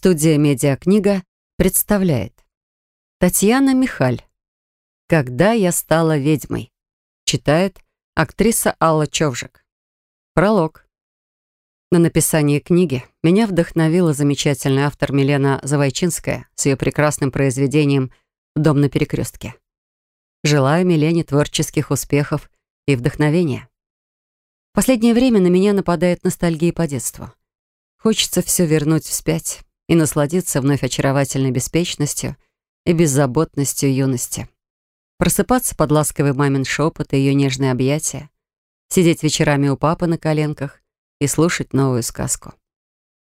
Студия «Медиакнига» представляет Татьяна Михаль «Когда я стала ведьмой» читает актриса Алла Човжик. Пролог. На написание книги меня вдохновила замечательный автор Милена Завойчинская с ее прекрасным произведением «Дом на перекрестке». Желаю Милене творческих успехов и вдохновения. В последнее время на меня нападает ностальгия по детству. Хочется все вернуть вспять и насладиться вновь очаровательной беспечностью и беззаботностью юности. Просыпаться под ласковый мамин шепот и ее нежные объятия, сидеть вечерами у папы на коленках и слушать новую сказку.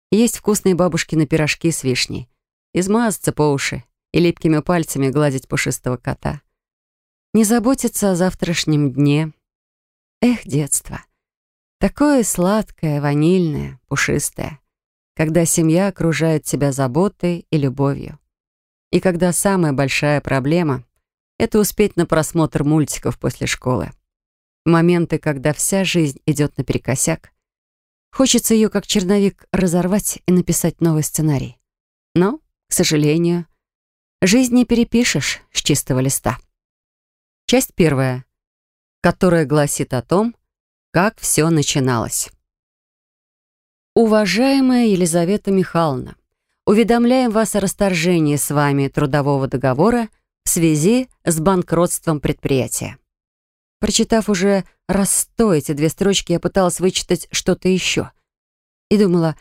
Есть вкусные бабушкины пирожки с вишней, измазаться по уши и липкими пальцами гладить пушистого кота. Не заботиться о завтрашнем дне. Эх, детство. Такое сладкое, ванильное, пушистое когда семья окружает тебя заботой и любовью. И когда самая большая проблема — это успеть на просмотр мультиков после школы. Моменты, когда вся жизнь идет наперекосяк, хочется ее как черновик разорвать и написать новый сценарий. Но, к сожалению, жизнь не перепишешь с чистого листа. Часть первая, которая гласит о том, как все начиналось. Уважаемая Елизавета Михайловна, уведомляем вас о расторжении с вами трудового договора в связи с банкротством предприятия. Прочитав уже раз сто эти две строчки, я пыталась вычитать что-то еще. И думала,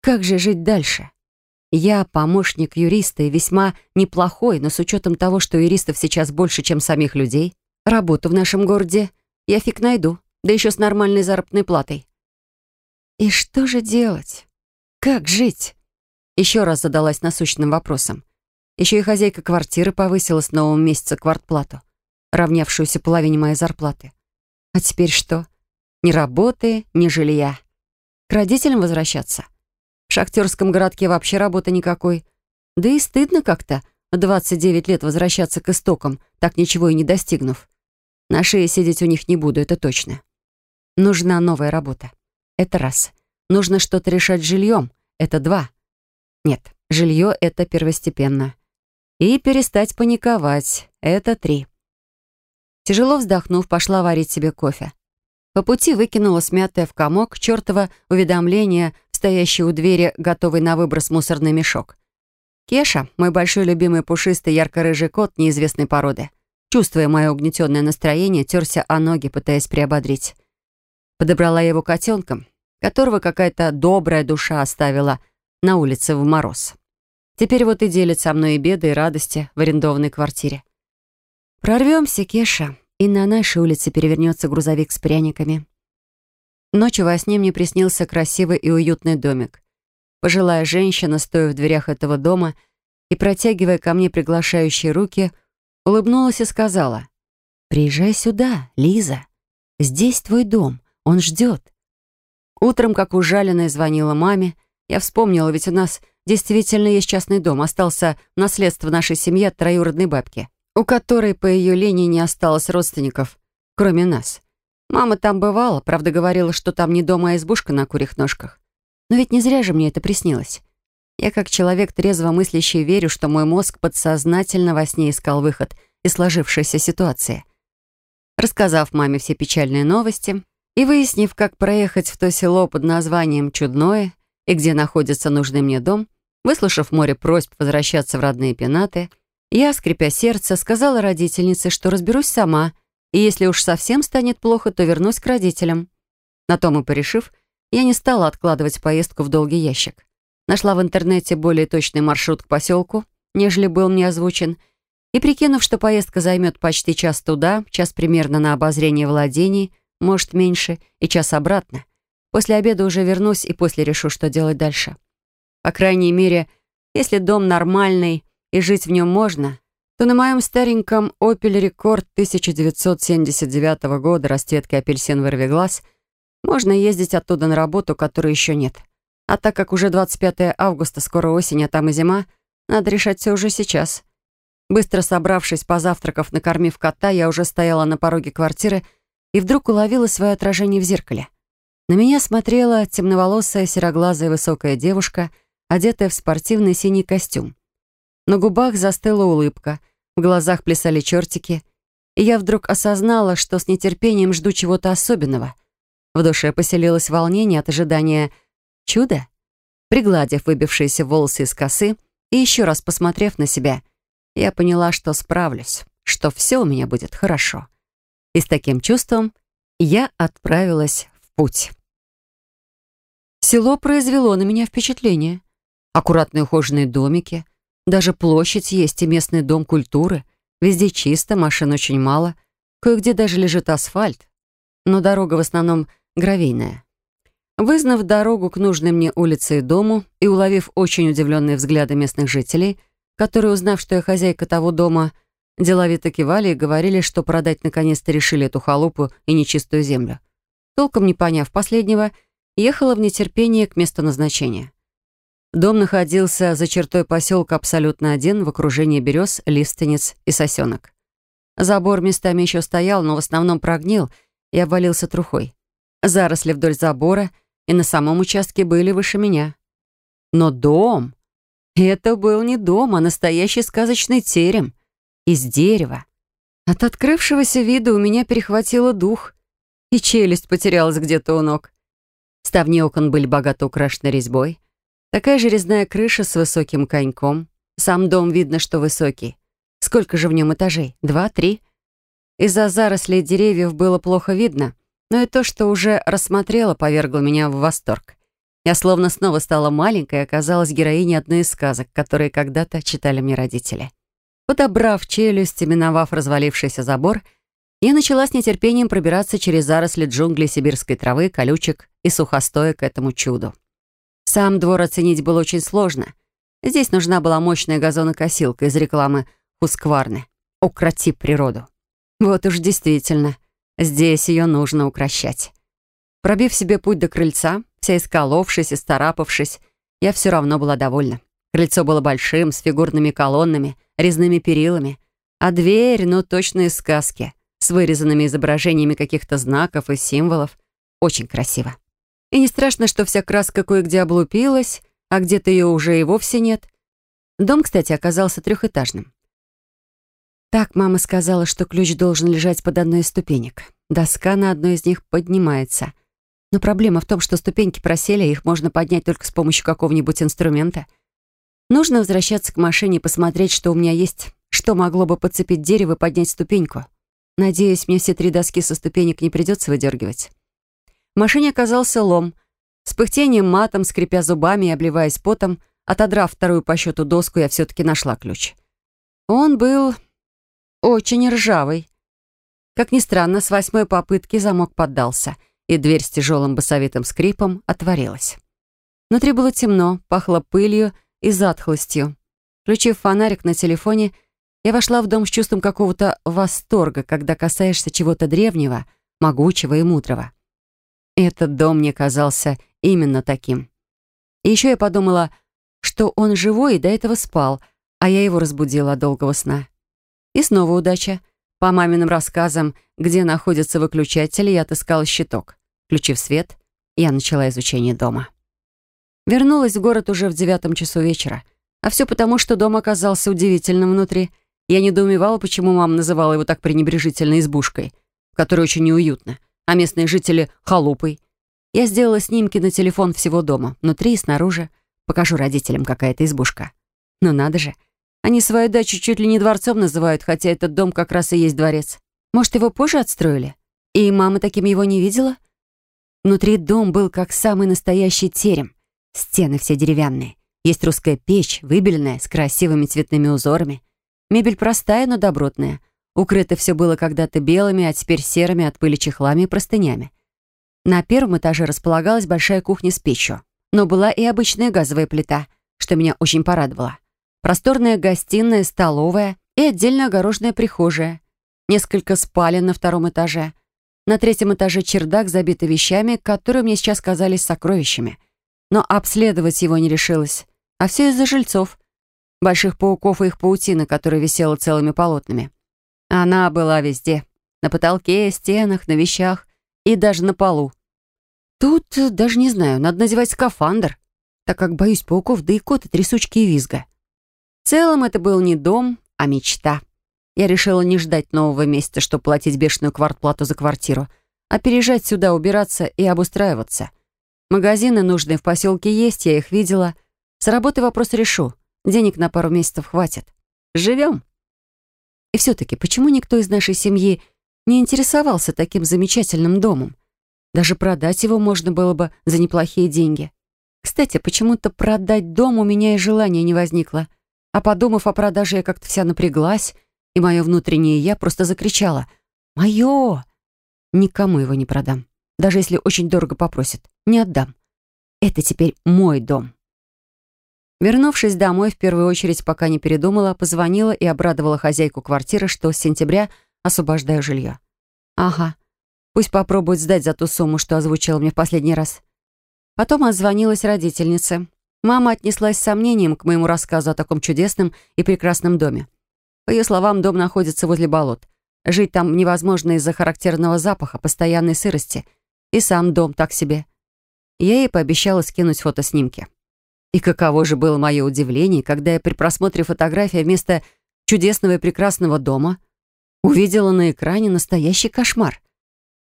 как же жить дальше? Я помощник юриста и весьма неплохой, но с учетом того, что юристов сейчас больше, чем самих людей, работу в нашем городе я фиг найду, да еще с нормальной заработной платой. И что же делать? Как жить? Еще раз задалась насущным вопросом. Еще и хозяйка квартиры повысила с нового месяца квартплату, равнявшуюся половине моей зарплаты. А теперь что? Ни работы, ни жилья. К родителям возвращаться? В шахтерском городке вообще работы никакой. Да и стыдно как-то в 29 лет возвращаться к истокам, так ничего и не достигнув. На шее сидеть у них не буду, это точно. Нужна новая работа. Это раз. Нужно что-то решать с жильем. Это два. Нет, жилье — это первостепенно. И перестать паниковать. Это три. Тяжело вздохнув, пошла варить себе кофе. По пути выкинула смятое в комок чертово уведомление, стоящее у двери, готовый на выброс мусорный мешок. Кеша, мой большой любимый пушистый ярко-рыжий кот неизвестной породы, чувствуя мое угнетенное настроение, терся о ноги, пытаясь приободрить. Подобрала его котенком, которого какая-то добрая душа оставила на улице в мороз. Теперь вот и делит со мной и беды, и радости в арендованной квартире. Прорвемся, Кеша, и на нашей улице перевернется грузовик с пряниками. Ночью во сне мне приснился красивый и уютный домик. Пожилая женщина, стоя в дверях этого дома и протягивая ко мне приглашающие руки, улыбнулась и сказала, «Приезжай сюда, Лиза. Здесь твой дом, он ждет. Утром, как ужаленная, звонила маме. Я вспомнила, ведь у нас действительно есть частный дом. Остался наследство нашей семьи от троюродной бабки, у которой по ее линии не осталось родственников, кроме нас. Мама там бывала, правда говорила, что там не дом, а избушка на курьих ножках. Но ведь не зря же мне это приснилось. Я, как человек трезво мыслящий, верю, что мой мозг подсознательно во сне искал выход из сложившейся ситуации. Рассказав маме все печальные новости, и выяснив, как проехать в то село под названием Чудное и где находится нужный мне дом, выслушав море просьб возвращаться в родные пенаты, я, скрипя сердце, сказала родительнице, что разберусь сама, и если уж совсем станет плохо, то вернусь к родителям. На том и порешив, я не стала откладывать поездку в долгий ящик. Нашла в интернете более точный маршрут к поселку, нежели был мне озвучен, и, прикинув, что поездка займет почти час туда, час примерно на обозрение владений, может, меньше, и час обратно. После обеда уже вернусь и после решу, что делать дальше. По крайней мере, если дом нормальный и жить в нем можно, то на моем стареньком Opel Rekord 1979 года расцветки апельсин вырви глаз можно ездить оттуда на работу, которой еще нет. А так как уже 25 августа, скоро осень, а там и зима, надо решать все уже сейчас. Быстро собравшись, позавтракав, накормив кота, я уже стояла на пороге квартиры и вдруг уловила свое отражение в зеркале. На меня смотрела темноволосая, сероглазая высокая девушка одетая в спортивный синий костюм. На губах застыла улыбка, в глазах плясали чертики, и я вдруг осознала, что с нетерпением жду чего-то особенного. В душе поселилось волнение от ожидания чуда. Пригладив выбившиеся волосы из косы и еще раз посмотрев на себя, я поняла, что справлюсь, что все у меня будет хорошо. И с таким чувством я отправилась в путь. Село произвело на меня впечатление. Аккуратные ухоженные домики, даже площадь есть и местный дом культуры. Везде чисто, машин очень мало. Кое-где даже лежит асфальт. Но дорога в основном гравийная. Вызнав дорогу к нужной мне улице и дому и уловив очень удивленные взгляды местных жителей, которые, узнав, что я хозяйка того дома, деловито кивали и говорили, что продать наконец-то решили эту халупу и нечистую землю. Толком не поняв последнего, ехала в нетерпении к месту назначения. Дом находился за чертой поселка абсолютно один в окружении берез, лиственниц и сосенок. Забор местами еще стоял, но в основном прогнил и обвалился трухой. Заросли вдоль забора и на самом участке были выше меня. Но дом... Это был не дом, а настоящий сказочный терем. Из дерева. От открывшегося вида у меня перехватило дух, и челюсть потерялась где-то у ног. Ставни окон были богато украшены резьбой, Такая же резная крыша с высоким коньком. Сам дом видно, что высокий. Сколько же в нем этажей? Два, три? Из-за зарослей деревьев было плохо видно, но и то, что уже рассмотрела, повергло меня в восторг. Я словно снова стала маленькой и оказалась героиней одной из сказок, которые когда-то читали мне родители. Подобрав челюсть и миновав развалившийся забор, я начала с нетерпением пробираться через заросли джунглей сибирской травы, колючек и сухостоя к этому чуду. Сам двор оценить было очень сложно. Здесь нужна была мощная газонокосилка из рекламы Хускварны. «Укроти природу». Вот уж действительно, здесь ее нужно укращать. Пробив себе путь до крыльца, вся исколовшись и старапавшись, я все равно была довольна. Крыльцо было большим, с фигурными колоннами, резными перилами, а дверь, ну, точно из сказки, с вырезанными изображениями каких-то знаков и символов. Очень красиво. И не страшно, что вся краска кое-где облупилась, а где-то ее уже и вовсе нет. Дом, кстати, оказался трехэтажным. Так мама сказала, что ключ должен лежать под одной из ступенек. Доска на одной из них поднимается. Но проблема в том, что ступеньки просели, их можно поднять только с помощью какого-нибудь инструмента. Нужно возвращаться к машине и посмотреть, что у меня есть, что могло бы подцепить дерево и поднять ступеньку. Надеюсь, мне все три доски со ступенек не придется выдергивать. В машине оказался лом. С пыхтением матом, скрипя зубами и обливаясь потом, отодрав вторую по счету доску, я все-таки нашла ключ. Он был очень ржавый. Как ни странно, с восьмой попытки замок поддался, и дверь с тяжелым басовитым скрипом отворилась. Внутри было темно, пахло пылью и затхлостью. Включив фонарик на телефоне, я вошла в дом с чувством какого-то восторга, когда касаешься чего-то древнего, могучего и мудрого. Этот дом мне казался именно таким. И еще я подумала, что он живой и до этого спал, а я его разбудила от долгого сна. И снова удача. По маминым рассказам, где находятся выключатели, я отыскала щиток. Включив свет, я начала изучение дома. Вернулась в город уже в девятом часу вечера. А все потому, что дом оказался удивительным внутри. Я недоумевала, почему мама называла его так пренебрежительно избушкой, в которой очень неуютно а местные жители — халупой. Я сделала снимки на телефон всего дома, внутри и снаружи. Покажу родителям, какая-то избушка. Но надо же, они свою дачу чуть ли не дворцом называют, хотя этот дом как раз и есть дворец. Может, его позже отстроили? И мама таким его не видела? Внутри дом был как самый настоящий терем. Стены все деревянные. Есть русская печь, выбеленная, с красивыми цветными узорами. Мебель простая, но добротная. Укрыто все было когда-то белыми, а теперь серыми от пыли чехлами и простынями. На первом этаже располагалась большая кухня с печью, но была и обычная газовая плита, что меня очень порадовало. Просторная гостиная, столовая и отдельно огороженная прихожая. Несколько спален на втором этаже. На третьем этаже чердак, забитый вещами, которые мне сейчас казались сокровищами. Но обследовать его не решилась. А все из-за жильцов. Больших пауков и их паутины, которая висела целыми полотнами. Она была везде. На потолке, стенах, на вещах и даже на полу. Тут, даже не знаю, надо надевать скафандр. так как боюсь пауков, да и кота, трясучки и визга. В целом это был не дом, а мечта. Я решила не ждать нового месяца, чтобы платить бешеную квартплату за квартиру, а переезжать сюда, убираться и обустраиваться. Магазины нужные в поселке есть, я их видела. С работы вопрос решу. Денег на пару месяцев хватит. Живем. И все-таки, почему никто из нашей семьи не интересовался таким замечательным домом? Даже продать его можно было бы за неплохие деньги. Кстати, почему-то продать дом у меня и желания не возникло. А подумав о продаже, я как-то вся напряглась, и мое внутреннее «я» просто закричала «Мое!» Никому его не продам. Даже если очень дорого попросят. Не отдам. Это теперь мой дом. Вернувшись домой, в первую очередь, пока не передумала, позвонила и обрадовала хозяйку квартиры, что с сентября освобождаю жилье. Ага, пусть попробует сдать за ту сумму, что озвучила мне в последний раз. Потом отзвонилась родительнице. Мама отнеслась с сомнением к моему рассказу о таком чудесном и прекрасном доме. По ее словам, дом находится возле болот. Жить там невозможно из-за характерного запаха, постоянной сырости. И сам дом так себе. Я ей пообещала скинуть фотоснимки. И каково же было мое удивление, когда я при просмотре фотографии вместо чудесного и прекрасного дома увидела на экране настоящий кошмар.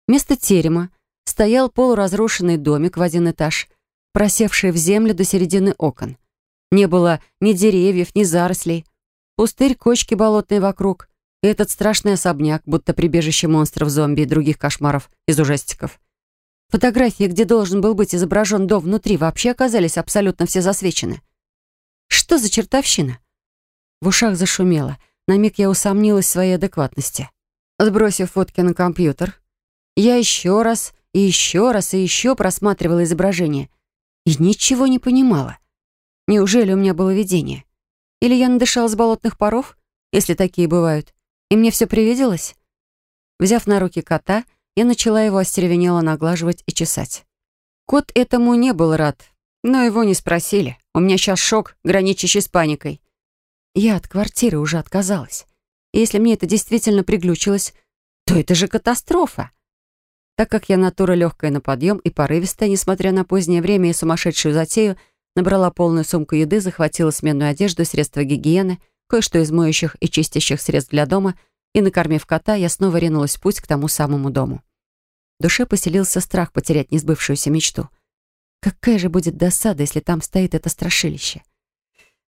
Вместо терема стоял полуразрушенный домик в один этаж, просевший в землю до середины окон. Не было ни деревьев, ни зарослей. Пустырь, кочки болотные вокруг. И этот страшный особняк, будто прибежище монстров, зомби и других кошмаров из ужастиков. Фотографии, где должен был быть изображен дом внутри, вообще оказались абсолютно все засвечены. Что за чертовщина? В ушах зашумело. На миг я усомнилась в своей адекватности. Сбросив фотки на компьютер, я еще раз и еще раз и еще просматривала изображение и ничего не понимала. Неужели у меня было видение? Или я надышалась болотных паров, если такие бывают, и мне все привиделось? Взяв на руки кота, я начала его остеревенело наглаживать и чесать. Кот этому не был рад, но его не спросили. У меня сейчас шок, граничащий с паникой. Я от квартиры уже отказалась. И если мне это действительно приглючилось, то это же катастрофа. Так как я натура легкая на подъем и порывистая, несмотря на позднее время и сумасшедшую затею, набрала полную сумку еды, захватила сменную одежду, средства гигиены, кое-что из моющих и чистящих средств для дома, и, накормив кота, я снова ринулась в путь к тому самому дому. В душе поселился страх потерять несбывшуюся мечту. Какая же будет досада, если там стоит это страшилище?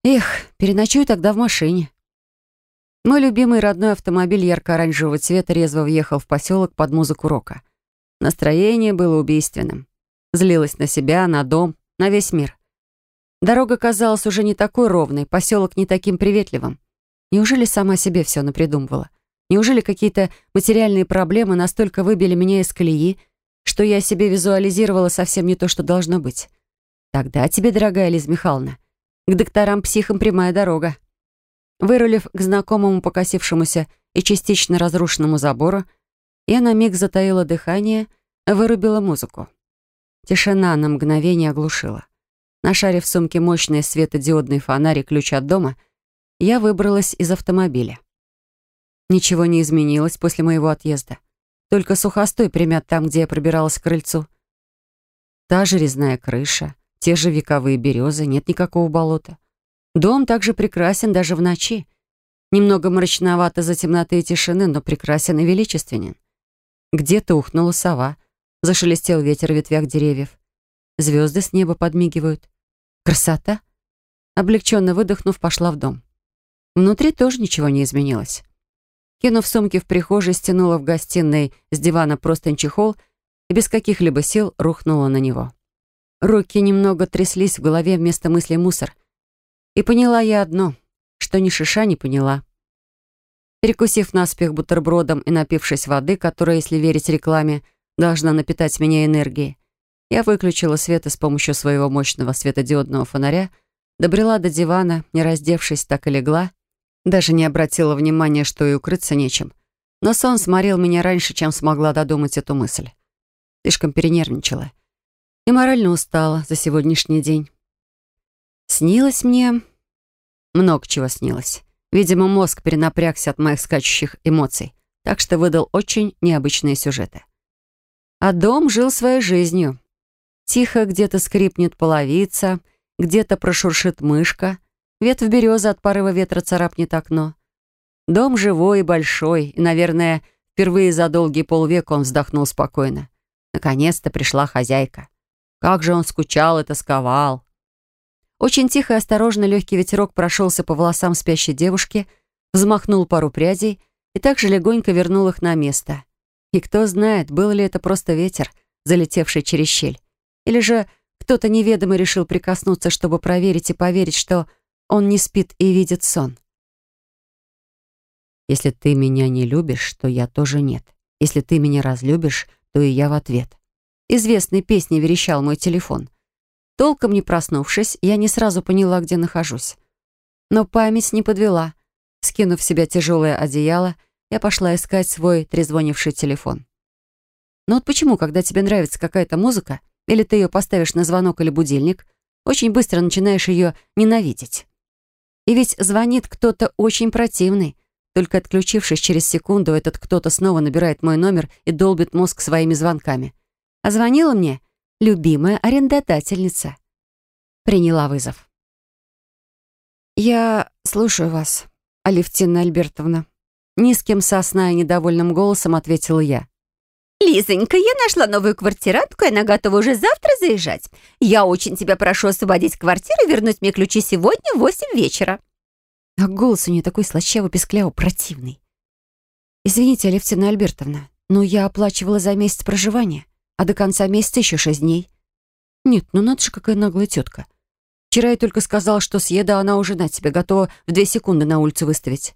Эх, переночую тогда в машине. Мой любимый родной автомобиль ярко-оранжевого цвета резво въехал в поселок под музыку рока. Настроение было убийственным. Злилась на себя, на дом, на весь мир. Дорога казалась уже не такой ровной, поселок не таким приветливым. Неужели сама себе все напридумывала? Неужели какие-то материальные проблемы настолько выбили меня из колеи, что я себе визуализировала совсем не то, что должно быть? Тогда тебе, дорогая Лиза Михайловна, к докторам-психам прямая дорога. Вырулив к знакомому покосившемуся и частично разрушенному забору, я на миг затаила дыхание, вырубила музыку. Тишина на мгновение оглушила. Нашарив в сумке мощный светодиодный фонарь и ключ от дома, я выбралась из автомобиля. Ничего не изменилось после моего отъезда. Только сухостой примят там, где я пробиралась к крыльцу. Та же резная крыша, те же вековые березы, нет никакого болота. Дом также прекрасен даже в ночи. Немного мрачновато за темноты и тишины, но прекрасен и величественен. Где-то ухнула сова, зашелестел ветер в ветвях деревьев. Звезды с неба подмигивают. Красота! Облегченно выдохнув, пошла в дом. Внутри тоже ничего не изменилось. Кинув сумки в прихожей, стянула в гостиной с дивана простынь чехол и без каких-либо сил рухнула на него. Руки немного тряслись в голове вместо мысли мусор. И поняла я одно, что ни шиша не поняла. Перекусив наспех бутербродом и напившись воды, которая, если верить рекламе, должна напитать меня энергией, я выключила свет и с помощью своего мощного светодиодного фонаря добрела до дивана, не раздевшись, так и легла, даже не обратила внимания, что и укрыться нечем. Но сон сморил меня раньше, чем смогла додумать эту мысль. Слишком перенервничала. И морально устала за сегодняшний день. Снилось мне... Много чего снилось. Видимо, мозг перенапрягся от моих скачущих эмоций, так что выдал очень необычные сюжеты. А дом жил своей жизнью. Тихо где-то скрипнет половица, где-то прошуршит мышка, ветвь березы от порыва ветра царапнет окно. Дом живой и большой, и, наверное, впервые за долгий полвека он вздохнул спокойно. Наконец-то пришла хозяйка. Как же он скучал и тосковал. Очень тихо и осторожно легкий ветерок прошелся по волосам спящей девушки, взмахнул пару прядей и также легонько вернул их на место. И кто знает, был ли это просто ветер, залетевший через щель, или же кто-то неведомо решил прикоснуться, чтобы проверить и поверить, что он не спит и видит сон. «Если ты меня не любишь, то я тоже нет. Если ты меня разлюбишь, то и я в ответ». Известной песни верещал мой телефон. Толком не проснувшись, я не сразу поняла, где нахожусь. Но память не подвела. Скинув в себя тяжелое одеяло, я пошла искать свой трезвонивший телефон. Но вот почему, когда тебе нравится какая-то музыка, или ты ее поставишь на звонок или будильник, очень быстро начинаешь ее ненавидеть? И ведь звонит кто-то очень противный. Только отключившись через секунду, этот кто-то снова набирает мой номер и долбит мозг своими звонками. А звонила мне любимая арендодательница. Приняла вызов. «Я слушаю вас, Алевтина Альбертовна», Низким сосна и недовольным голосом ответила я. «Лизонька, я нашла новую квартирантку, и она готова уже завтра заезжать. Я очень тебя прошу освободить квартиру и вернуть мне ключи сегодня в восемь вечера». А голос у нее такой слащаво-пескляво противный. «Извините, Алевтина Альбертовна, но я оплачивала за месяц проживания, а до конца месяца еще шесть дней». «Нет, ну надо же, какая наглая тетка. Вчера я только сказала, что съеда, а она уже на тебя готова в две секунды на улицу выставить.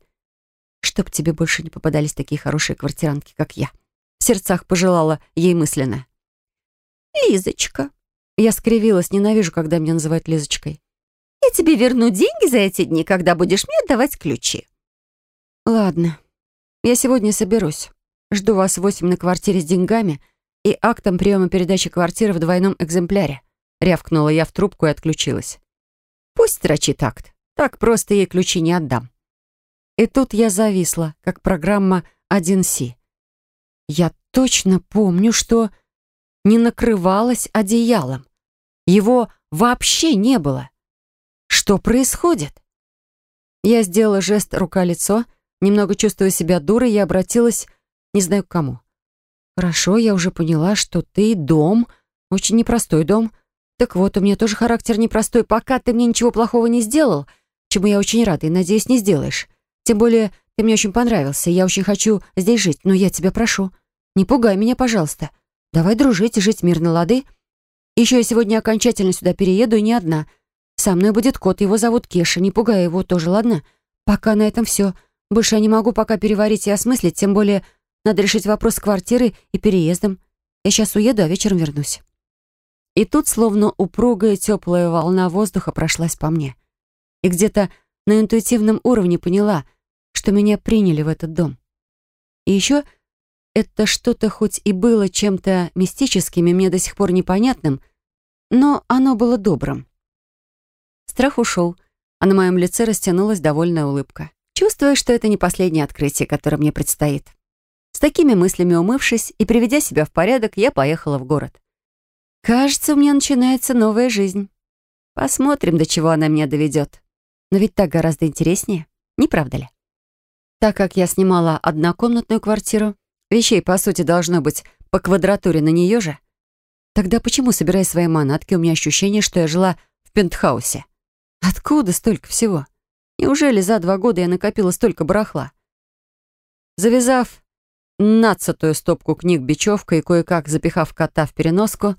Чтоб тебе больше не попадались такие хорошие квартирантки, как я. В сердцах пожелала ей мысленно. «Лизочка». Я скривилась, ненавижу, когда меня называют Лизочкой. «Я тебе верну деньги за эти дни, когда будешь мне отдавать ключи». «Ладно. Я сегодня соберусь. Жду вас в восемь на квартире с деньгами и актом приема передачи квартиры в двойном экземпляре». Рявкнула я в трубку и отключилась. «Пусть строчит акт. Так просто ей ключи не отдам». И тут я зависла, как программа 1С. Я точно помню, что не накрывалась одеялом. Его вообще не было. Что происходит? Я сделала жест рука-лицо, немного чувствуя себя дурой, и обратилась не знаю к кому. «Хорошо, я уже поняла, что ты дом, очень непростой дом. Так вот, у меня тоже характер непростой, пока ты мне ничего плохого не сделал, чему я очень рада и, надеюсь, не сделаешь. Тем более, ты мне очень понравился, я очень хочу здесь жить, но я тебя прошу, не пугай меня, пожалуйста. Давай дружить и жить мирно, лады? Еще я сегодня окончательно сюда перееду, и не одна. Со мной будет кот, его зовут Кеша, не пугай его тоже, ладно? Пока на этом все. Больше я не могу пока переварить и осмыслить, тем более надо решить вопрос с квартирой и переездом. Я сейчас уеду, а вечером вернусь». И тут словно упругая теплая волна воздуха прошлась по мне. И где-то на интуитивном уровне поняла, что меня приняли в этот дом. И еще это что-то хоть и было чем-то мистическим и мне до сих пор непонятным, но оно было добрым. Страх ушел, а на моем лице растянулась довольная улыбка. Чувствуя, что это не последнее открытие, которое мне предстоит. С такими мыслями умывшись и приведя себя в порядок, я поехала в город. Кажется, у меня начинается новая жизнь. Посмотрим, до чего она меня доведет. Но ведь так гораздо интереснее, не правда ли? Так как я снимала однокомнатную квартиру, вещей, по сути, должно быть по квадратуре на нее же, тогда почему, собирая свои манатки, у меня ощущение, что я жила в пентхаусе? Откуда столько всего? Неужели за два года я накопила столько барахла? Завязав нацатую стопку книг бечевкой и кое-как запихав кота в переноску,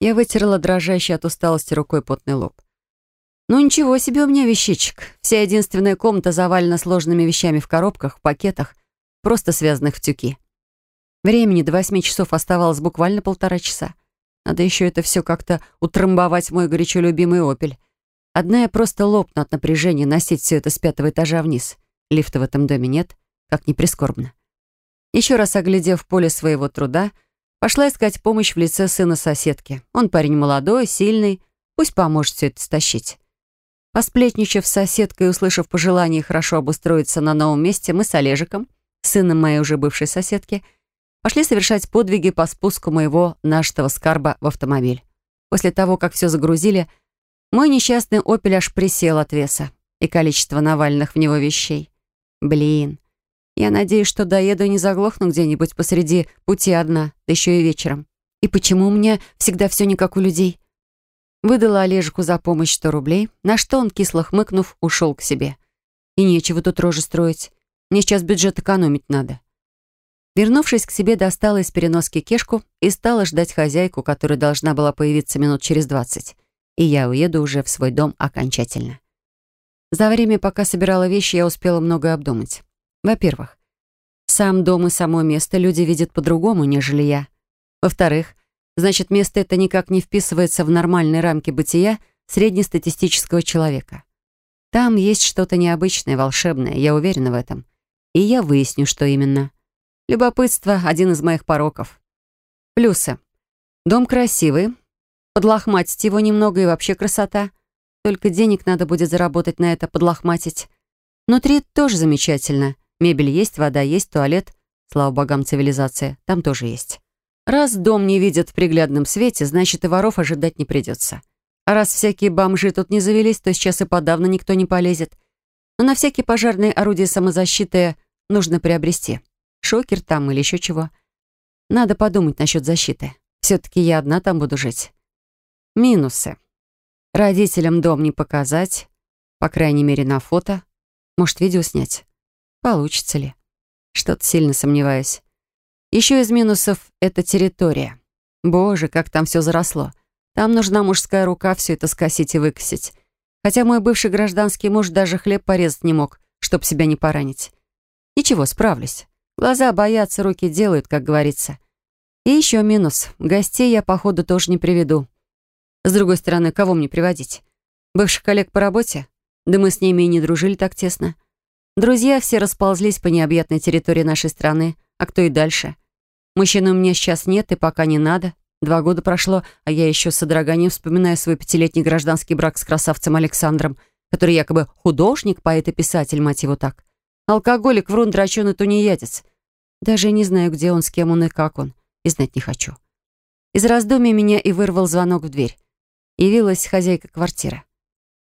я вытерла дрожащий от усталости рукой потный лоб. Ну ничего себе у меня вещичек. Вся единственная комната завалена сложными вещами в коробках, в пакетах, просто связанных в тюки. Времени до восьми часов оставалось буквально полтора часа. Надо еще это все как-то утрамбовать мой горячо любимый «Опель». Одна я просто лопну от напряжения носить все это с пятого этажа вниз. Лифта в этом доме нет, как ни прискорбно. Еще раз оглядев поле своего труда, пошла искать помощь в лице сына соседки. Он парень молодой, сильный, пусть поможет все это стащить. Посплетничав с соседкой и услышав пожелание хорошо обустроиться на новом месте, мы с Олежиком, сыном моей уже бывшей соседки, пошли совершать подвиги по спуску моего нашего скарба в автомобиль. После того, как все загрузили, Мой несчастный «Опель» аж присел от веса и количества навальных в него вещей. Блин, я надеюсь, что доеду и не заглохну где-нибудь посреди пути одна, да еще и вечером. И почему у меня всегда все не как у людей? Выдала Олежику за помощь сто рублей, на что он, кисло хмыкнув, ушел к себе. И нечего тут рожи строить. Мне сейчас бюджет экономить надо. Вернувшись к себе, достала из переноски кешку и стала ждать хозяйку, которая должна была появиться минут через двадцать. И я уеду уже в свой дом окончательно. За время, пока собирала вещи, я успела многое обдумать. Во-первых, сам дом и само место люди видят по-другому, нежели я. Во-вторых, значит, место это никак не вписывается в нормальные рамки бытия среднестатистического человека. Там есть что-то необычное, волшебное, я уверена в этом. И я выясню, что именно. Любопытство — один из моих пороков. Плюсы. Дом красивый. Подлохматить его немного и вообще красота. Только денег надо будет заработать на это, подлохматить. Внутри тоже замечательно. Мебель есть, вода есть, туалет. Слава богам, цивилизация. Там тоже есть. Раз дом не видят в приглядном свете, значит, и воров ожидать не придется. А раз всякие бомжи тут не завелись, то сейчас и подавно никто не полезет. Но на всякие пожарные орудия самозащиты нужно приобрести. Шокер там или еще чего. Надо подумать насчет защиты. Все-таки я одна там буду жить. Минусы. Родителям дом не показать, по крайней мере, на фото. Может, видео снять? Получится ли? Что-то сильно сомневаюсь. Еще из минусов — это территория. Боже, как там все заросло. Там нужна мужская рука все это скосить и выкосить. Хотя мой бывший гражданский муж даже хлеб порезать не мог, чтоб себя не поранить. Ничего, справлюсь. Глаза боятся, руки делают, как говорится. И еще минус. Гостей я, походу, тоже не приведу. С другой стороны, кого мне приводить? Бывших коллег по работе? Да мы с ними и не дружили так тесно. Друзья все расползлись по необъятной территории нашей страны, а кто и дальше. Мужчины у меня сейчас нет и пока не надо. Два года прошло, а я еще с содроганием вспоминаю свой пятилетний гражданский брак с красавцем Александром, который якобы художник, поэт и писатель, мать его так. Алкоголик, врун, драчун и тунеядец. Даже не знаю, где он, с кем он и как он. И знать не хочу. Из раздумий меня и вырвал звонок в дверь явилась хозяйка квартиры.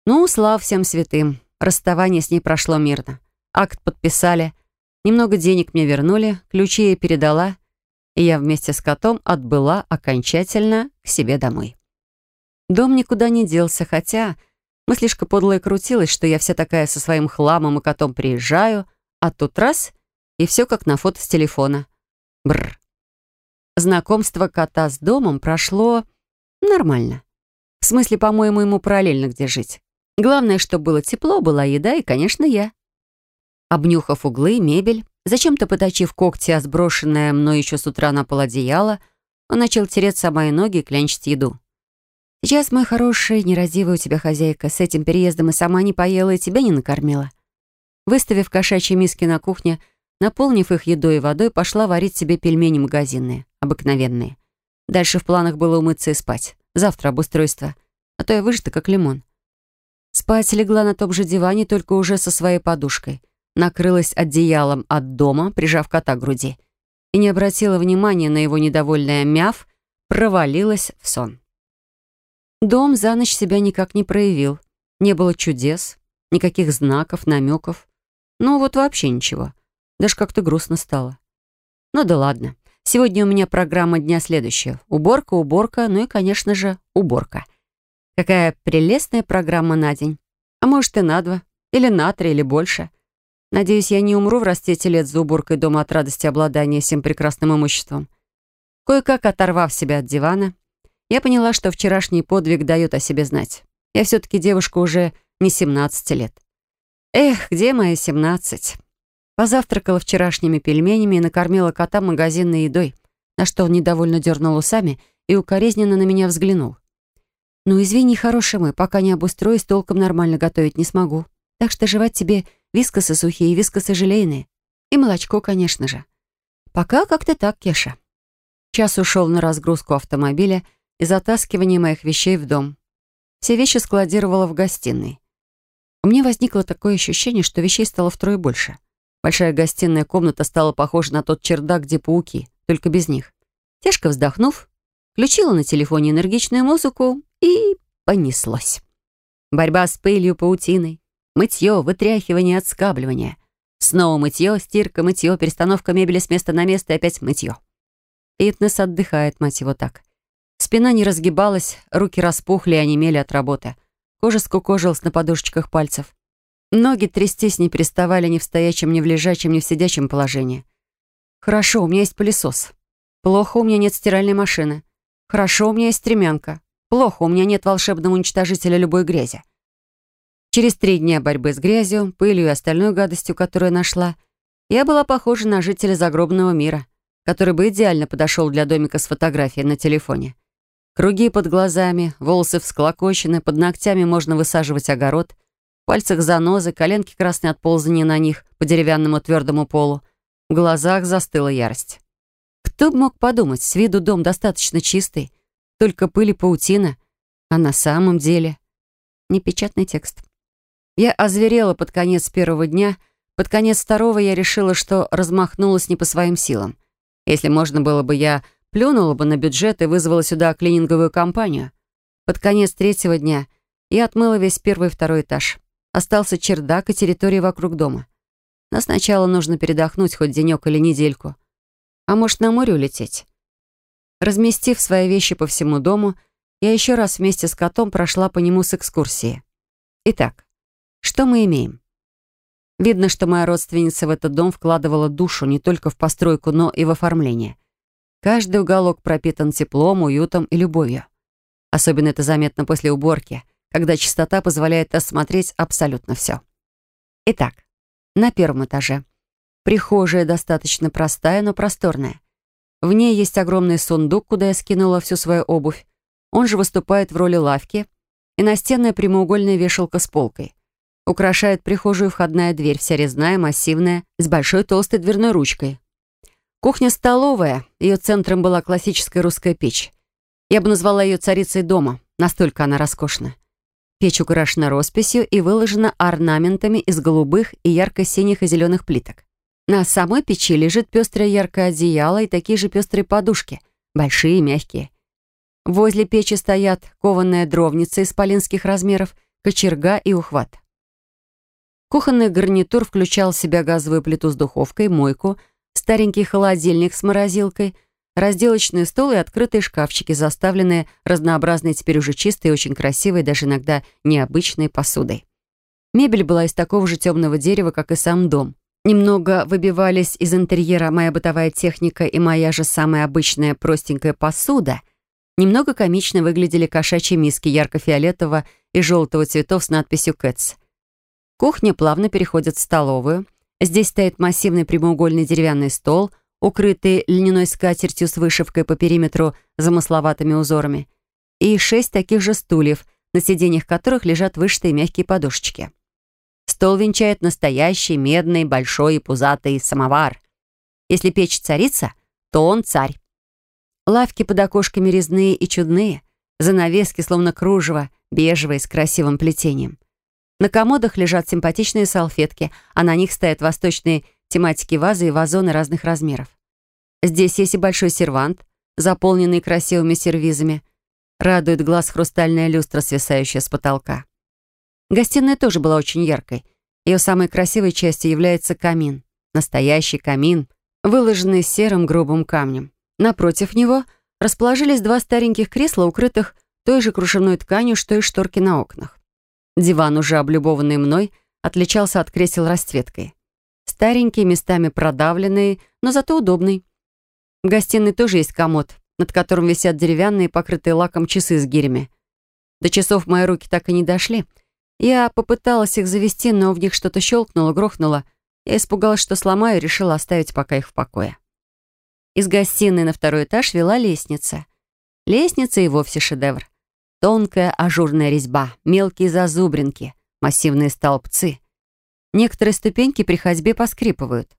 Ну, слава всем святым. Расставание с ней прошло мирно. Акт подписали. Немного денег мне вернули, ключи ей передала, и я вместе с котом отбыла окончательно к себе домой. Дом никуда не делся, хотя мыслишка подлая крутилась, что я вся такая со своим хламом и котом приезжаю, а тут раз — и все как на фото с телефона. Бррр. Знакомство кота с домом прошло нормально. В смысле, по-моему, ему параллельно где жить. Главное, чтобы было тепло, была еда и, конечно, я. Обнюхав углы, мебель, зачем-то поточив когти, а сброшенное мной еще с утра на пол одеяло, он начал тереться мои ноги и клянчить еду. «Сейчас, мой хороший, нерадивая у тебя хозяйка, с этим переездом и сама не поела, и тебя не накормила». Выставив кошачьи миски на кухне, наполнив их едой и водой, пошла варить себе пельмени магазинные, обыкновенные. Дальше в планах было умыться и спать. Завтра обустройство. А то я выжата, как лимон. Спать легла на том же диване, только уже со своей подушкой. Накрылась одеялом от дома, прижав кота к груди. И не обратила внимания на его недовольное мяв, провалилась в сон. Дом за ночь себя никак не проявил. Не было чудес, никаких знаков, намеков. Ну вот вообще ничего. Даже как-то грустно стало. Ну да ладно. Сегодня у меня программа дня следующая. Уборка, уборка, ну и, конечно же, уборка. Какая прелестная программа на день. А может и на два. Или на три, или больше. Надеюсь, я не умру в расцвете лет за уборкой дома от радости обладания всем прекрасным имуществом. Кое-как оторвав себя от дивана, я поняла, что вчерашний подвиг дает о себе знать. Я все-таки девушка уже не 17 лет. Эх, где мои 17? Позавтракала вчерашними пельменями и накормила кота магазинной едой, на что он недовольно дернул усами и укоризненно на меня взглянул. «Ну, извини, хороший мой, пока не обустроюсь, толком нормально готовить не смогу. Так что жевать тебе вискосы сухие вискосы желейные. И молочко, конечно же. Пока как-то так, Кеша». Час ушел на разгрузку автомобиля и затаскивание моих вещей в дом. Все вещи складировала в гостиной. У меня возникло такое ощущение, что вещей стало втрое больше — Большая гостиная комната стала похожа на тот чердак, где пауки, только без них. Тяжко вздохнув, включила на телефоне энергичную музыку и понеслось. Борьба с пылью, паутиной. Мытье, вытряхивание, отскабливание. Снова мытье, стирка, мытье, перестановка мебели с места на место и опять мытье. Фитнес отдыхает, мать его, так. Спина не разгибалась, руки распухли и онемели от работы. Кожа скукожилась на подушечках пальцев. Ноги трястись не переставали ни в стоячем, ни в лежачем, ни в сидячем положении. Хорошо, у меня есть пылесос. Плохо, у меня нет стиральной машины. Хорошо, у меня есть стремянка. Плохо, у меня нет волшебного уничтожителя любой грязи. Через три дня борьбы с грязью, пылью и остальной гадостью, которую нашла, я была похожа на жителя загробного мира, который бы идеально подошел для домика с фотографией на телефоне. Круги под глазами, волосы всклокочены, под ногтями можно высаживать огород, в пальцах занозы, коленки красные от ползания на них по деревянному твердому полу. В глазах застыла ярость. Кто бы мог подумать, с виду дом достаточно чистый, только пыль и паутина, а на самом деле... Непечатный текст. Я озверела под конец первого дня, под конец второго я решила, что размахнулась не по своим силам. Если можно было бы, я плюнула бы на бюджет и вызвала сюда клининговую компанию. Под конец третьего дня я отмыла весь первый и второй этаж. Остался чердак и территория вокруг дома. Но сначала нужно передохнуть хоть денек или недельку. А может, на море улететь? Разместив свои вещи по всему дому, я еще раз вместе с котом прошла по нему с экскурсией. Итак, что мы имеем? Видно, что моя родственница в этот дом вкладывала душу не только в постройку, но и в оформление. Каждый уголок пропитан теплом, уютом и любовью. Особенно это заметно после уборки, когда чистота позволяет осмотреть абсолютно все. Итак, на первом этаже. Прихожая достаточно простая, но просторная. В ней есть огромный сундук, куда я скинула всю свою обувь. Он же выступает в роли лавки. И настенная прямоугольная вешалка с полкой. Украшает прихожую входная дверь, вся резная, массивная, с большой толстой дверной ручкой. Кухня-столовая, ее центром была классическая русская печь. Я бы назвала ее царицей дома, настолько она роскошна. Печь украшена росписью и выложена орнаментами из голубых и ярко-синих и зеленых плиток. На самой печи лежит пестрое яркое одеяло и такие же пестрые подушки, большие и мягкие. Возле печи стоят кованная дровница из полинских размеров, кочерга и ухват. Кухонный гарнитур включал в себя газовую плиту с духовкой, мойку, старенький холодильник с морозилкой, разделочный стол и открытые шкафчики, заставленные разнообразной, теперь уже чистой и очень красивой, даже иногда необычной посудой. Мебель была из такого же темного дерева, как и сам дом. Немного выбивались из интерьера моя бытовая техника и моя же самая обычная простенькая посуда. Немного комично выглядели кошачьи миски ярко-фиолетового и желтого цветов с надписью «Кэтс». Кухня плавно переходит в столовую. Здесь стоит массивный прямоугольный деревянный стол, укрытый льняной скатертью с вышивкой по периметру замысловатыми узорами, и шесть таких же стульев, на сиденьях которых лежат вышитые мягкие подушечки. Стол венчает настоящий медный, большой и пузатый самовар. Если печь царица, то он царь. Лавки под окошками резные и чудные, занавески словно кружево, бежевые с красивым плетением. На комодах лежат симпатичные салфетки, а на них стоят восточные тематики вазы и вазоны разных размеров. Здесь есть и большой сервант, заполненный красивыми сервизами. Радует глаз хрустальная люстра, свисающая с потолка. Гостиная тоже была очень яркой. Ее самой красивой частью является камин. Настоящий камин, выложенный серым грубым камнем. Напротив него расположились два стареньких кресла, укрытых той же кружевной тканью, что и шторки на окнах. Диван, уже облюбованный мной, отличался от кресел расцветкой. Старенький, местами продавленный, но зато удобный. В гостиной тоже есть комод, над которым висят деревянные, покрытые лаком часы с гирями. До часов мои руки так и не дошли. Я попыталась их завести, но в них что-то щелкнуло, грохнуло. Я испугалась, что сломаю, и решила оставить пока их в покое. Из гостиной на второй этаж вела лестница. Лестница и вовсе шедевр. Тонкая ажурная резьба, мелкие зазубринки, массивные столбцы. Некоторые ступеньки при ходьбе поскрипывают.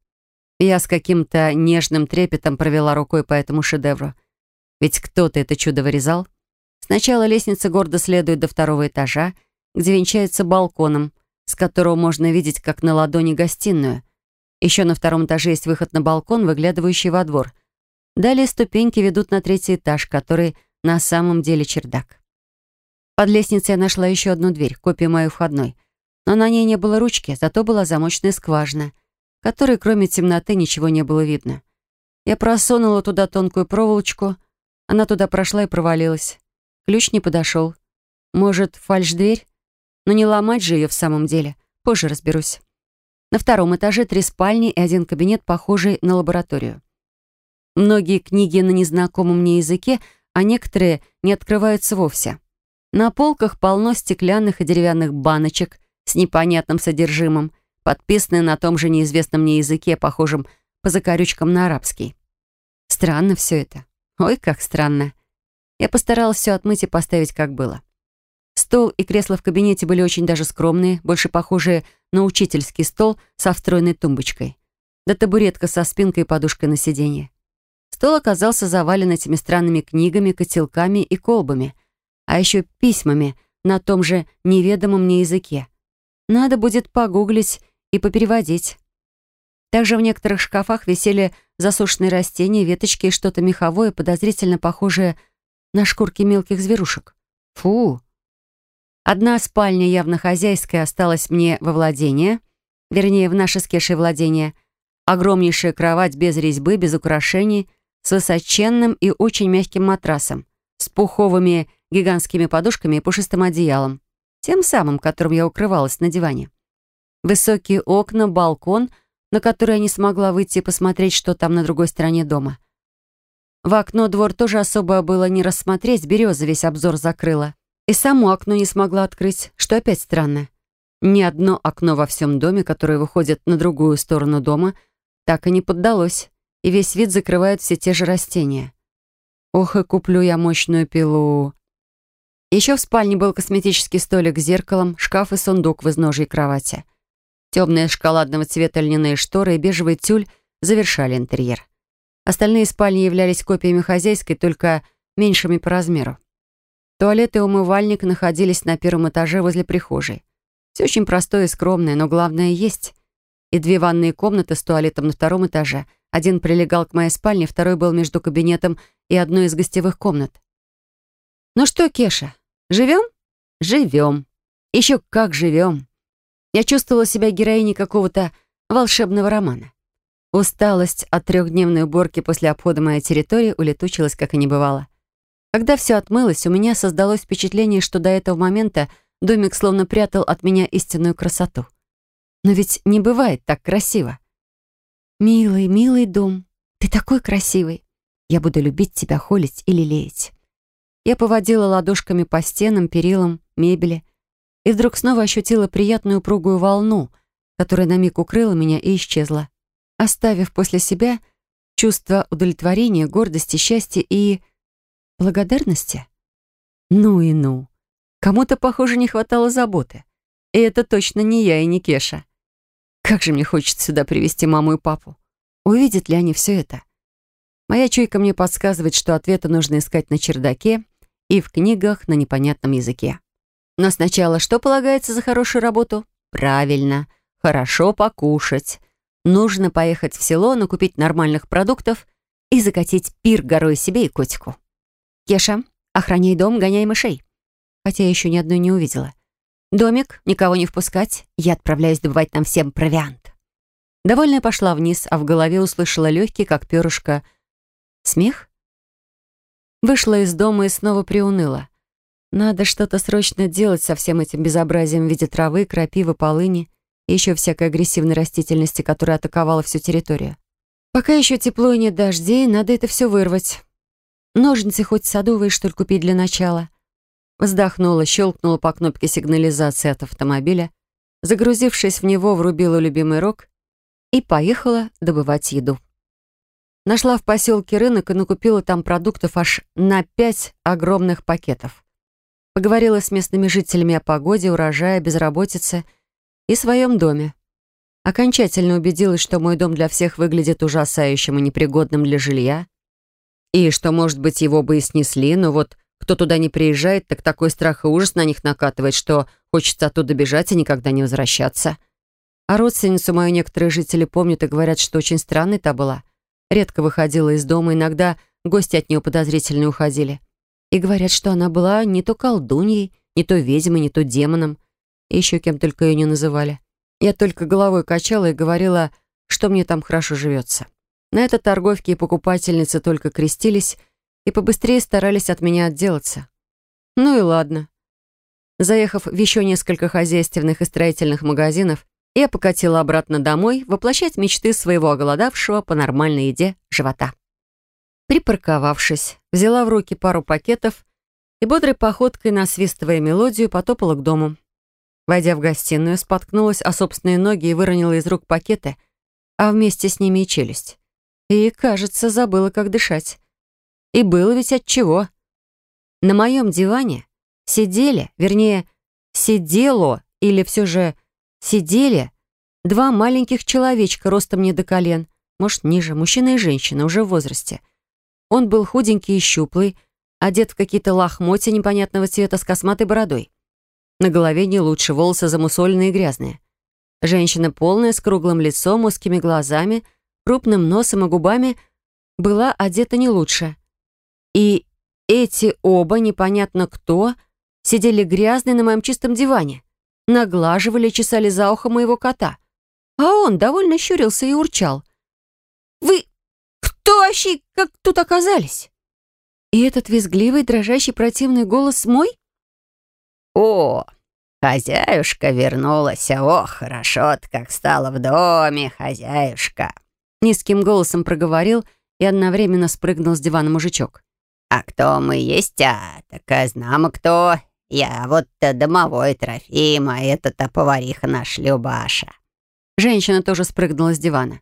Я с каким-то нежным трепетом провела рукой по этому шедевру. Ведь кто-то это чудо вырезал. Сначала лестница гордо следует до второго этажа, где венчается балконом, с которого можно видеть, как на ладони, гостиную. Еще на втором этаже есть выход на балкон, выглядывающий во двор. Далее ступеньки ведут на третий этаж, который на самом деле чердак. Под лестницей я нашла еще одну дверь, копию моей входной. Но на ней не было ручки, зато была замочная скважина, которой кроме темноты ничего не было видно. Я просунула туда тонкую проволочку, она туда прошла и провалилась. Ключ не подошел. Может, фальш-дверь? Но не ломать же ее в самом деле. Позже разберусь. На втором этаже три спальни и один кабинет, похожий на лабораторию. Многие книги на незнакомом мне языке, а некоторые не открываются вовсе. На полках полно стеклянных и деревянных баночек с непонятным содержимым, подписанные на том же неизвестном мне языке, похожем по закорючкам на арабский. Странно все это. Ой, как странно. Я постаралась все отмыть и поставить, как было. Стол и кресло в кабинете были очень даже скромные, больше похожие на учительский стол со встроенной тумбочкой. Да табуретка со спинкой и подушкой на сиденье. Стол оказался завален этими странными книгами, котелками и колбами, а еще письмами на том же неведомом мне языке. Надо будет погуглить и попереводить. Также в некоторых шкафах висели засушенные растения, веточки и что-то меховое, подозрительно похожее на шкурки мелких зверушек. Фу! Одна спальня, явно хозяйская, осталась мне во владение, вернее, в наше с Кешей владение. Огромнейшая кровать без резьбы, без украшений, с высоченным и очень мягким матрасом, с пуховыми гигантскими подушками и пушистым одеялом, тем самым, которым я укрывалась на диване. Высокие окна, балкон — на который я не смогла выйти и посмотреть, что там на другой стороне дома. В окно двор тоже особо было не рассмотреть, береза весь обзор закрыла. И само окно не смогла открыть, что опять странно. Ни одно окно во всем доме, которое выходит на другую сторону дома, так и не поддалось, и весь вид закрывают все те же растения. Ох, и куплю я мощную пилу. Еще в спальне был косметический столик с зеркалом, шкаф и сундук в изножьей кровати. Темные шоколадного цвета льняные шторы и бежевый тюль завершали интерьер. Остальные спальни являлись копиями хозяйской, только меньшими по размеру. Туалет и умывальник находились на первом этаже возле прихожей. Все очень простое и скромное, но главное есть. И две ванные комнаты с туалетом на втором этаже. Один прилегал к моей спальне, второй был между кабинетом и одной из гостевых комнат. «Ну что, Кеша, живем?» «Живем. Еще как живем!» Я чувствовала себя героиней какого-то волшебного романа. Усталость от трехдневной уборки после обхода моей территории улетучилась, как и не бывало. Когда все отмылось, у меня создалось впечатление, что до этого момента домик словно прятал от меня истинную красоту. Но ведь не бывает так красиво. «Милый, милый дом, ты такой красивый. Я буду любить тебя, холить и лелеять». Я поводила ладошками по стенам, перилам, мебели, и вдруг снова ощутила приятную упругую волну, которая на миг укрыла меня и исчезла, оставив после себя чувство удовлетворения, гордости, счастья и благодарности. Ну и ну. Кому-то, похоже, не хватало заботы. И это точно не я и не Кеша. Как же мне хочется сюда привести маму и папу. Увидят ли они все это? Моя чуйка мне подсказывает, что ответы нужно искать на чердаке и в книгах на непонятном языке. Но сначала что полагается за хорошую работу? Правильно, хорошо покушать. Нужно поехать в село, накупить нормальных продуктов и закатить пир горой себе и котику. Кеша, охраняй дом, гоняй мышей. Хотя я еще ни одной не увидела. Домик, никого не впускать. Я отправляюсь добывать нам всем провиант. Довольная пошла вниз, а в голове услышала легкий, как перышко, смех. Вышла из дома и снова приуныла. Надо что-то срочно делать со всем этим безобразием в виде травы, крапивы, полыни и еще всякой агрессивной растительности, которая атаковала всю территорию. Пока еще тепло и нет дождей, надо это все вырвать. Ножницы хоть садовые, что ли, купить для начала. Вздохнула, щелкнула по кнопке сигнализации от автомобиля, загрузившись в него, врубила любимый рог и поехала добывать еду. Нашла в поселке рынок и накупила там продуктов аж на пять огромных пакетов. Поговорила с местными жителями о погоде, урожае, безработице и своем доме. Окончательно убедилась, что мой дом для всех выглядит ужасающим и непригодным для жилья, и что, может быть, его бы и снесли, но вот кто туда не приезжает, так такой страх и ужас на них накатывает, что хочется оттуда бежать и никогда не возвращаться. А родственницу мою некоторые жители помнят и говорят, что очень странной та была. Редко выходила из дома, иногда гости от нее подозрительно уходили. И говорят, что она была не то колдуньей, не то ведьмой, не то демоном, и еще кем только ее не называли. Я только головой качала и говорила, что мне там хорошо живется. На это торговки и покупательницы только крестились и побыстрее старались от меня отделаться. Ну и ладно. Заехав в еще несколько хозяйственных и строительных магазинов, я покатила обратно домой воплощать мечты своего оголодавшего по нормальной еде живота. Припарковавшись, взяла в руки пару пакетов и бодрой походкой, насвистывая мелодию, потопала к дому. Войдя в гостиную, споткнулась о собственные ноги и выронила из рук пакеты, а вместе с ними и челюсть. И, кажется, забыла, как дышать. И было ведь от чего. На моем диване сидели, вернее, сидело или все же сидели два маленьких человечка ростом не до колен, может, ниже, мужчина и женщина, уже в возрасте. Он был худенький и щуплый, одет в какие-то лохмотья непонятного цвета с косматой бородой. На голове не лучше, волосы замусоленные и грязные. Женщина полная, с круглым лицом, узкими глазами, крупным носом и губами, была одета не лучше. И эти оба, непонятно кто, сидели грязные на моем чистом диване наглаживали чесали за ухом моего кота. А он довольно щурился и урчал. «Вы кто вообще, как тут оказались?» И этот визгливый, дрожащий, противный голос мой? «О, хозяюшка вернулась, о, хорошо-то как стало в доме, хозяюшка!» Низким голосом проговорил и одновременно спрыгнул с дивана мужичок. «А кто мы есть, а? Так знамо кто, я вот-то домовой Трофим, а это-то повариха наш Любаша». Женщина тоже спрыгнула с дивана.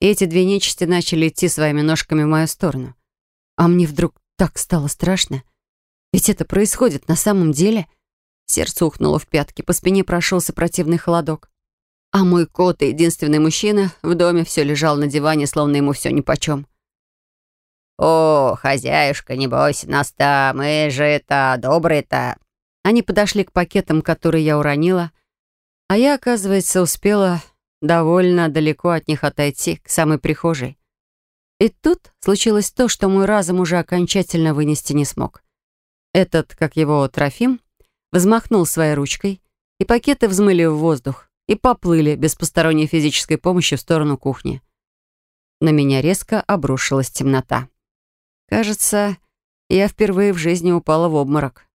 И эти две нечисти начали идти своими ножками в мою сторону. А мне вдруг так стало страшно. Ведь это происходит на самом деле. Сердце ухнуло в пятки, по спине прошелся противный холодок. А мой кот, единственный мужчина, в доме все лежал на диване, словно ему все нипочем. «О, хозяюшка, не бойся нас-то, мы же это добрые-то», они подошли к пакетам, которые я уронила, а я, оказывается, успела довольно далеко от них отойти, к самой прихожей. И тут случилось то, что мой разум уже окончательно вынести не смог. Этот, как его Трофим, взмахнул своей ручкой, и пакеты взмыли в воздух и поплыли без посторонней физической помощи в сторону кухни. На меня резко обрушилась темнота. Кажется, я впервые в жизни упала в обморок.